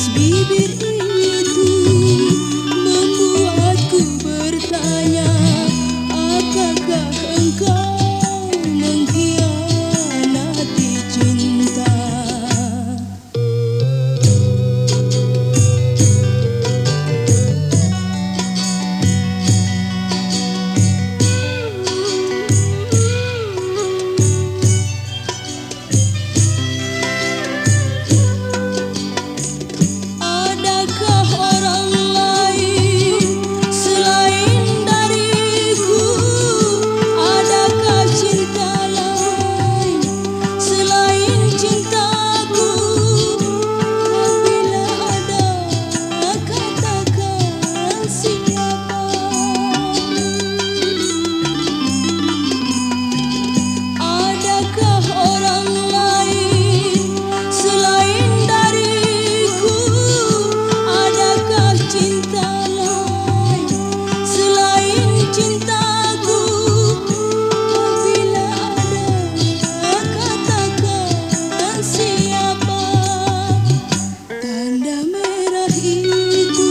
Biz birbirimiz Bibirku